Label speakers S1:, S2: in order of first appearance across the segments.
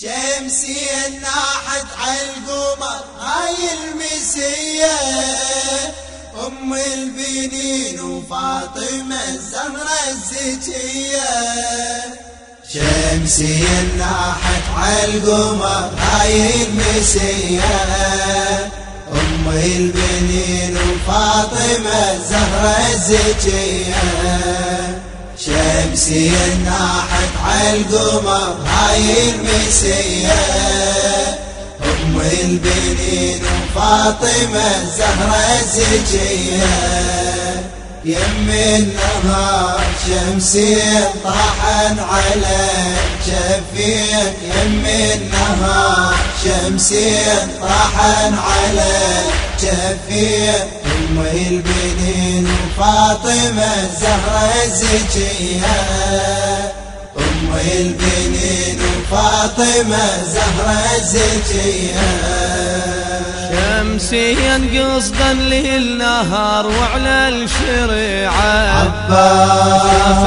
S1: شمسي ناحت عالقمر هاي المسية. أم البنين وفاطمة الزهرة الزكية. شمسي ناحت عالقمر هاي المسية. أم البنين وفاطمة الزهرة الزكية. شمسي ناحت عالقمر هاي المسية. أم البنين وفاطمة الزهرة الزكية يم النهار شمسين طاحن على شفين يم النهار شمسين طاحن على شفين أم البنين وفاطمة زهرة الزكية. أم البنين وفاطمة زهرة الزكية.
S2: شمسيا قصدا للنهار وعلى الشريعة.
S1: عباس.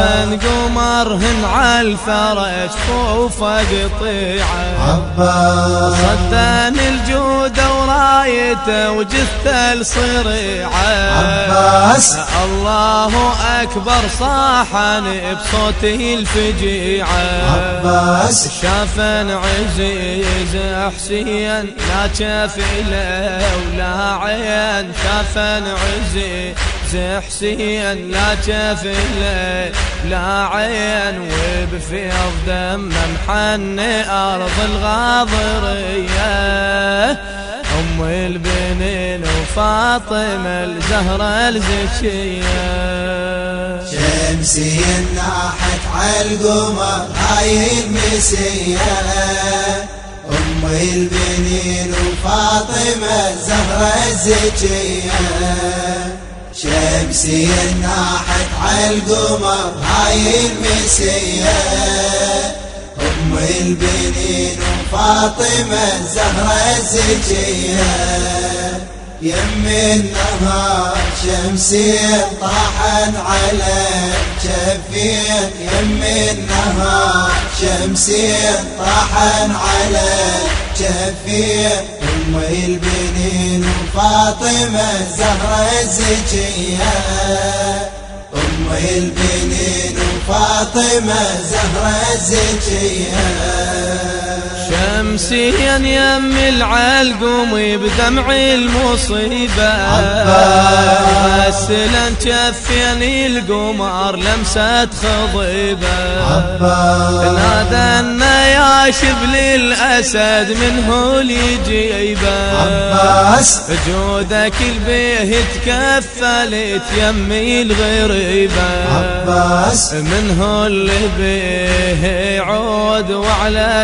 S2: قمرهن على الفرج خوفه قطيعة.
S1: عباس.
S2: صدان الجودة ورايته وجثة الصريعة
S1: عباس.
S2: الله أكبر صاحن بصوته الفجيعة.
S1: عباس.
S2: شافن عزيز حسين لا شاف له ولا عين. شافن عزيز حسين لا شاف له لا عين. وبفيض دم محن أرض الغاضرية. أم البنين وفاطمة الزهرة الزكية
S1: شمسي ناحت عالقمر هاي المسية. أم البنين وفاطمة الزهرة الزكية شمسي ناحت عالقمر هاي المسية. أم البنين وفاطمة الزهرة الزكية؟ يم النهار شمسين طاحن على شفين يم النهار شمسين طاحن على شفين أم البنين وفاطمة زهرة الزكية. أم البنين وفاطمة زهرة الزكية
S2: شمسيا يم العلقم بدمع المصيبة.
S1: عباس.
S2: سلن جفيني القمر لمسة خضيبة. نادى يا شبل الأسد منه ليجيبه
S1: عباس
S2: جودك البيه تكفلت يمي الغريبة.
S1: عباس
S2: منه اللي به يعود وعلى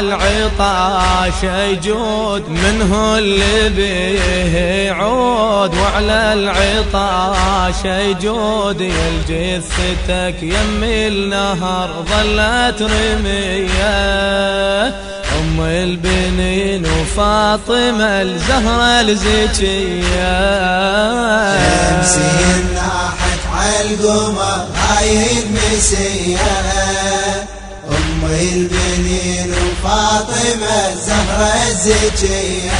S2: العطاش يجود منه اللي به يعود وعلى العطاش يجود. يا جثتك يمي النهر ظلت رمية. أم البنين وفاطمة الزهرة الزكية.
S1: شمسي ناحت عالقمر هاي المسية. أم البنين وفاطمة الزهرة الزكية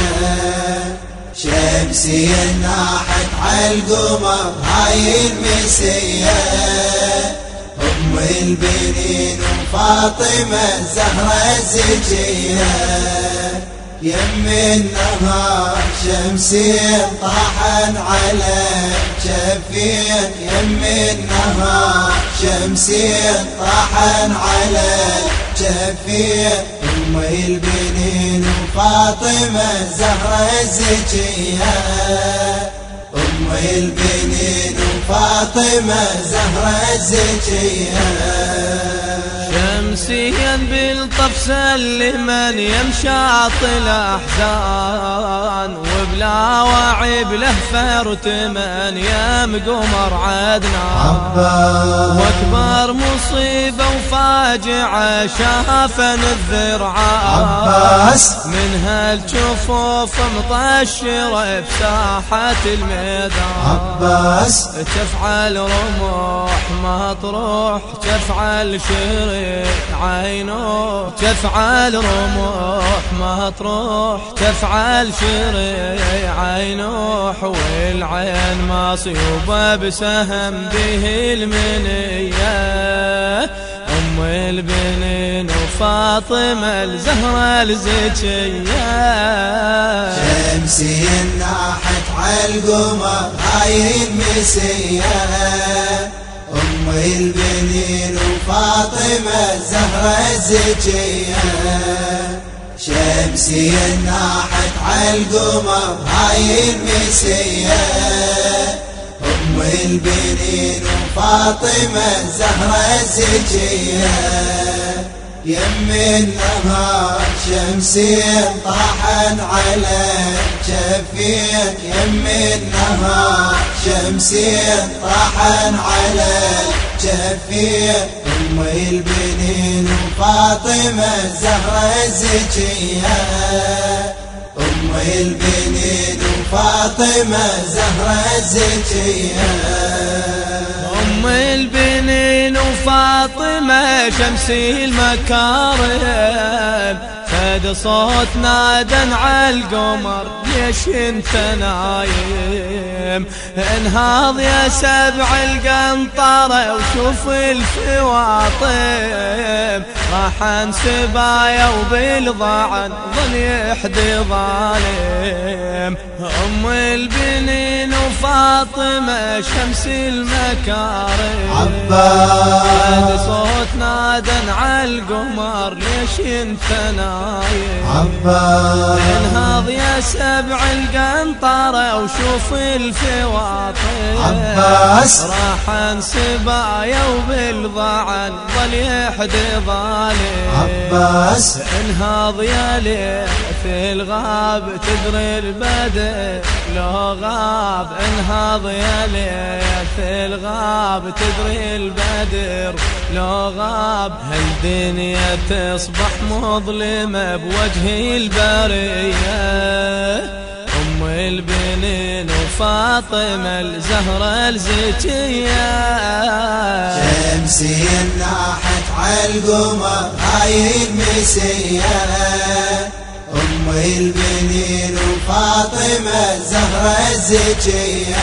S1: شمسي ناحت عالقمر هاي المسية. أم البنين وفاطمة الزهرة الزكية يم النهار شمسين طاحن على شفين يم النهار شمسين طاحن على شفين أم البنين وفاطمة زهرة الزكية أم البنين وفاطمة زهرة الزكية
S2: شمسيا بالطف سلمن يمشاط الأحزان وبلا وعي بله فرتمن يم قمر عدنان.
S1: عباس.
S2: وأكبر مصيبة وفاجعة شافن الذرعان.
S1: عباس.
S2: من هالجفوف مطشرة بساحة الميدان.
S1: عباس.
S2: تفعل رموح ما تروح تفعل شريك عينه تفعل رموح مطروح تفعل شريع عينوح والعين مصيوبة بسهم به المنية. أم البنين وفاطمة الزهرة الزكية.
S1: شمسي ناحت عالقمر هاي المسية. أم البنين وفاطمة الزهرة الزكية. شمسي ناحت عالقمر هاي المسية. أم البنين وفاطمة الزهرة الزكية. يم النهار شمسين طاحن على جفين يم النهار شمسين طاحن على جفين أم البنين وفاطمة زهرة زكية. أم البنين وفاطمة زهرة زكية.
S2: أم البنين وفاطمة شمسي المكارم. فد صوت نادن عالقمر ليش انت نايم؟ انهاض يا سبع القنطرة وشوف الفواطم راح انسبايا وبالضعن ظل يحدي ظالم. أم البنين وفاطمة شمس المكارم.
S1: عباس.
S2: صوت نادن عالقمر ليش انت نايم؟
S1: عباس
S2: انهض يا سبع القنطرة وشوف الفواطم.
S1: عباس.
S2: راح انسبايا وبالضعن ظل يحدي ظالم.
S1: عباس.
S2: انهض يا ليث الغاب تدري البدر لو غاب انهض يا ليث الغاب تدري البدر. لو غاب هالدنيا تصبح مظلمة بوجه البرية. أم البنين وفاطمة الزهرة الزكية.
S1: شمسي ناحت عالقمر هاي المسية. أم البنين وفاطمة زهرة الزكية.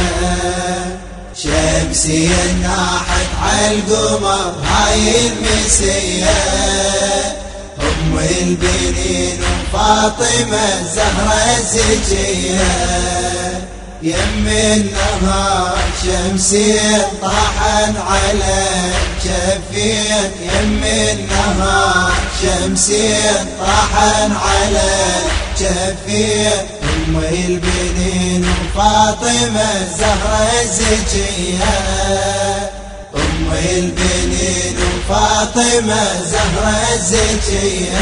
S1: شمسي ناحت عالقمر هاي المسية. أم البنين وفاطمة زهرة الزكية. يم النهار شمسين طاحن على جفين يم النهار شمسين طاحن على جفين أم البنين وفاطمة زهرة زكية أم البنين وفاطمة زهرة زكية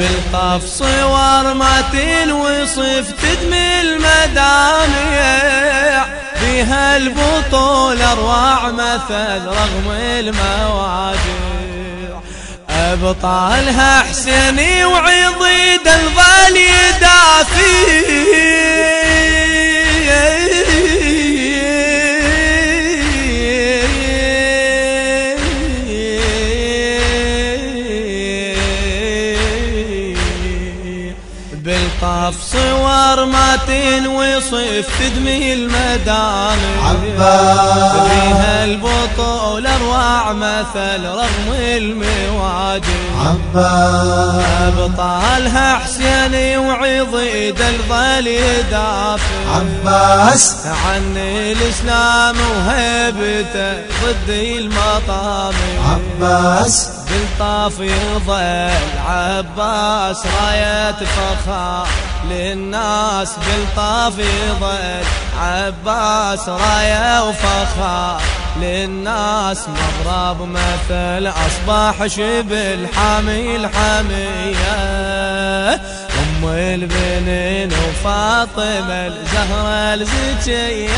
S2: بالقاف صور ما تنوصف تدمي المدامع فيها البطول أروع مثل رغم المواجع. أبطالها حسيني وعضيد الظل يدافي صور ما تنوصف تدمي المدامع.
S1: عباس.
S2: فيها البطول أروع مثل رغم المواجع.
S1: عباس.
S2: أبطالها حسيني وعضيد الظل يدافع
S1: عباس.
S2: عن الإسلام وهيبته ضد المطامع.
S1: عباس.
S2: بالطاف يظل عباس راية فخار للناس. بالطاف يظل عباس راية وفخار للناس. مضرب مثل أصبح شبل حامي الحمية أم البنين وفاطمة الزهرة الزكية.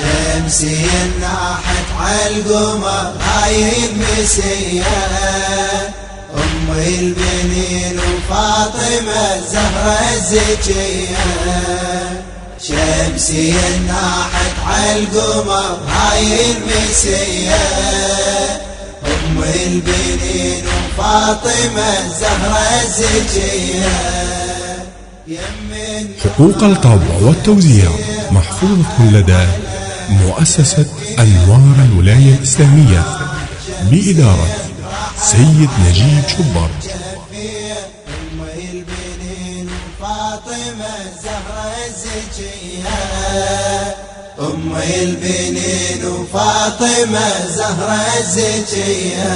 S1: شمسي ناحت عالقمر هاي المسية أم البنين وفاطمة زهرة الزكية شمسي ناحت عالقمر هاي المسية أم البنين وفاطمة الزهرة الزكية
S3: حقوق الطبع والتوزيع محفوظة لدى مؤسسة أنوار الولاية الإسلامية بإدارة سيد نجيب شبر.
S1: أم البنين وفاطمة الزهرة الزكية أم البنين وفاطمة زهرة الزكية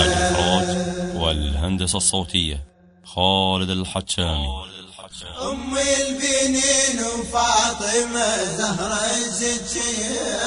S4: الإخراج والهندسة الصوتية خالد الحجامي.
S1: أم البنين وفاطمة زهرة الزكية